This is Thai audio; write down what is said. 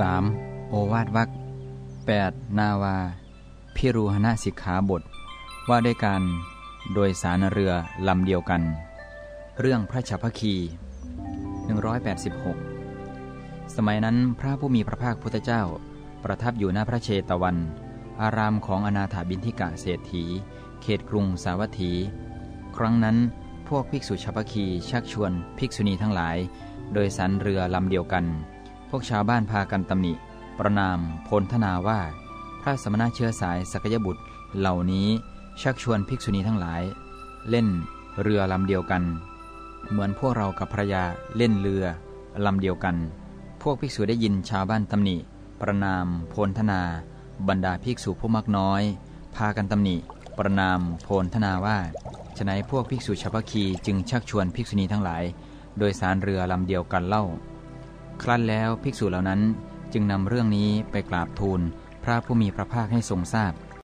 3. โอวาทวัก 8. นาวา พิรูหณสิกขาบท ว่าด้วยการโดยสารเรือลำเดียวกัน เรื่องพระชัพคี 186 สมัยนั้นพระผู้มีพระภาคพุทธเจ้า ประทับอยู่หน้าพระเชตวัน อารามของอนาถาบินทิกะเศรษฐี เขตกรุงสาวัตถี ครั้งนั้นพวกภิกษุชัพคีชักชวนภิกษุณีทั้งหลาย โดยสันเรือลำเดียวกัน พวกชาวบ้านพากันตำหนิ ประนามพลทนาว่า พระสมณะเชื้อสายสกยบุตรเหล่านี้ชักชวนภิกษุณีทั้งหลาย เล่นเรือลำเดียวกัน เหมือนพวกเรากับภรยาเล่นเรือลำเดียวกัน พวกภิกษุได้ยินชาวบ้านตำหนิ ประนามโพลธนา บรรดาภิกษุผู้มักน้อย พากันตำหนิ ประนามโพลธนาว่าฉนัยพวกภิกษุชาวพคีจึงชักชวนภิกษุณีทั้งหลาย โดยสารเรือลำเดียวกันเล่า ครั้นแล้วภิกษุเหล่านั้นจึงนำเรื่องนี้ไปกราบทูลพระผู้มีพระภาคให้ทรงทราบ